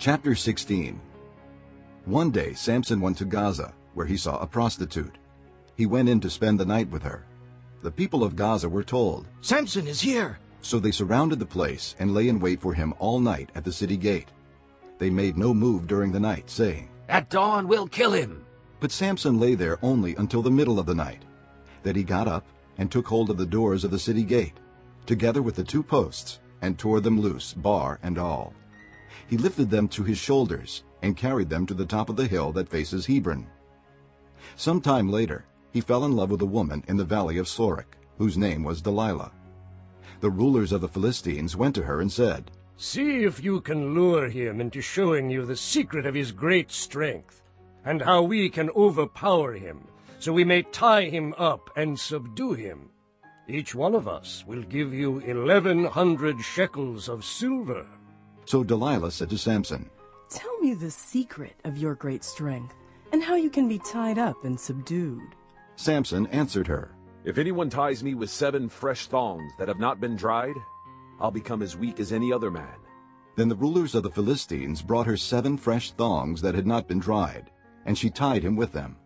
Chapter 16 One day Samson went to Gaza, where he saw a prostitute. He went in to spend the night with her. The people of Gaza were told, Samson is here! So they surrounded the place and lay in wait for him all night at the city gate. They made no move during the night, saying, At dawn we'll kill him! But Samson lay there only until the middle of the night. Then he got up and took hold of the doors of the city gate, together with the two posts, and tore them loose, bar and all. He lifted them to his shoulders and carried them to the top of the hill that faces Hebron. Some time later, he fell in love with a woman in the valley of Sorek, whose name was Delilah. The rulers of the Philistines went to her and said, See if you can lure him into showing you the secret of his great strength, and how we can overpower him, so we may tie him up and subdue him. Each one of us will give you eleven hundred shekels of silver. So Delilah said to Samson, Tell me the secret of your great strength, and how you can be tied up and subdued. Samson answered her, If anyone ties me with seven fresh thongs that have not been dried, I'll become as weak as any other man. Then the rulers of the Philistines brought her seven fresh thongs that had not been dried, and she tied him with them.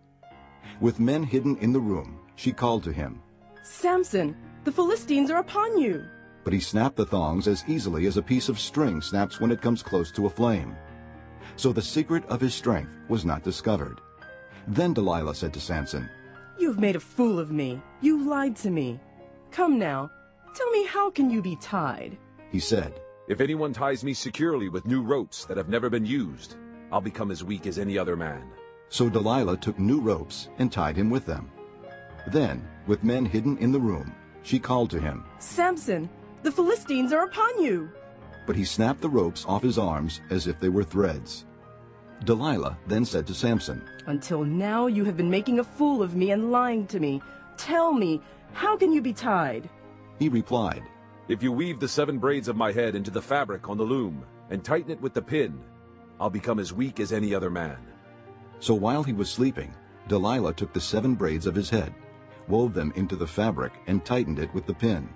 With men hidden in the room, she called to him. Samson, the Philistines are upon you. But he snapped the thongs as easily as a piece of string snaps when it comes close to a flame. So the secret of his strength was not discovered. Then Delilah said to Samson, You have made a fool of me. You lied to me. Come now, tell me how can you be tied? He said, If anyone ties me securely with new ropes that have never been used, I'll become as weak as any other man. So Delilah took new ropes and tied him with them. Then, with men hidden in the room, she called to him. Samson, the Philistines are upon you. But he snapped the ropes off his arms as if they were threads. Delilah then said to Samson, Until now you have been making a fool of me and lying to me. Tell me, how can you be tied? He replied, If you weave the seven braids of my head into the fabric on the loom and tighten it with the pin, I'll become as weak as any other man. So while he was sleeping, Delilah took the seven braids of his head, wove them into the fabric, and tightened it with the pin.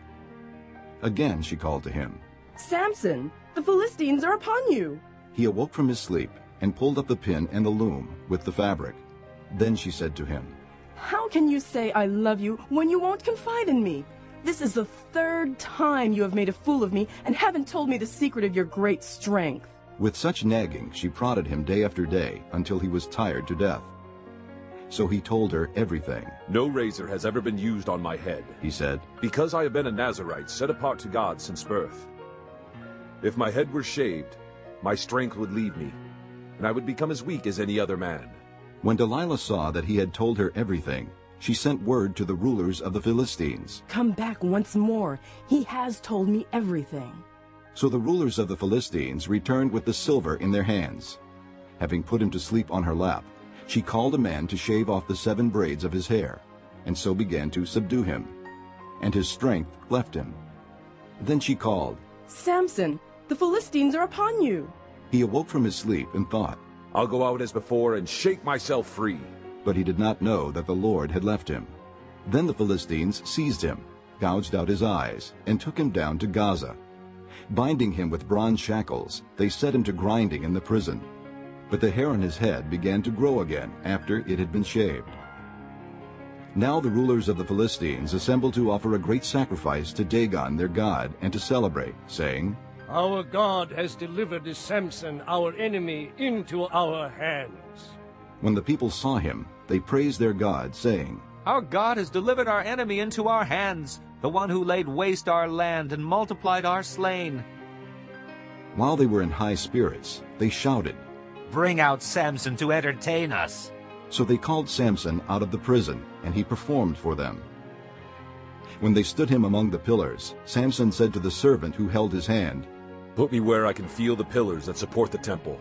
Again she called to him. Samson, the Philistines are upon you. He awoke from his sleep and pulled up the pin and the loom with the fabric. Then she said to him, How can you say I love you when you won't confide in me? This is the third time you have made a fool of me and haven't told me the secret of your great strength. With such nagging she prodded him day after day until he was tired to death. So he told her everything. No razor has ever been used on my head, He said, because I have been a Nazirite set apart to God since birth. If my head were shaved, my strength would leave me, and I would become as weak as any other man. When Delilah saw that he had told her everything, she sent word to the rulers of the Philistines. Come back once more. He has told me everything. So the rulers of the Philistines returned with the silver in their hands. Having put him to sleep on her lap, she called a man to shave off the seven braids of his hair, and so began to subdue him. And his strength left him. Then she called. Samson, the Philistines are upon you. He awoke from his sleep and thought, I'll go out as before and shake myself free. but he did not know that the Lord had left him. Then the Philistines seized him, gouged out his eyes, and took him down to Gaza. Binding him with bronze shackles, they set him to grinding in the prison. But the hair on his head began to grow again after it had been shaved. Now the rulers of the Philistines assembled to offer a great sacrifice to Dagon their god and to celebrate, saying, Our God has delivered Samson, our enemy, into our hands. When the people saw him, they praised their god, saying, Our God has delivered our enemy into our hands, the one who laid waste our land and multiplied our slain. While they were in high spirits, they shouted. Bring out Samson to entertain us. So they called Samson out of the prison, and he performed for them. When they stood him among the pillars, Samson said to the servant who held his hand, Put me where I can feel the pillars that support the temple,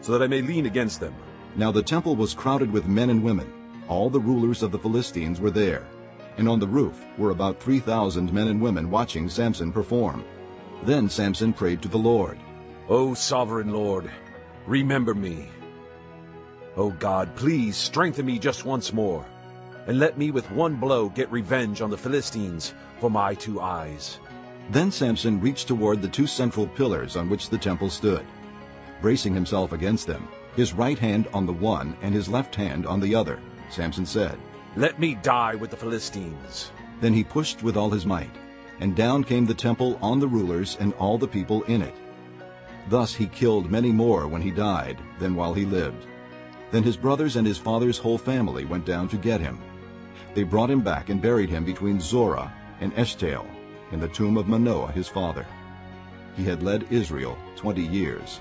so that I may lean against them. Now the temple was crowded with men and women. All the rulers of the Philistines were there. And on the roof were about 3,000 men and women watching Samson perform. Then Samson prayed to the Lord. O sovereign Lord, remember me. O God, please strengthen me just once more, and let me with one blow get revenge on the Philistines for my two eyes. Then Samson reached toward the two central pillars on which the temple stood. bracing himself against them, his right hand on the one and his left hand on the other, Samson said, Let me die with the Philistines. Then he pushed with all his might, and down came the temple on the rulers and all the people in it. Thus he killed many more when he died than while he lived. Then his brothers and his father's whole family went down to get him. They brought him back and buried him between Zorah and Eshtaol in the tomb of Manoah his father. He had led Israel twenty years.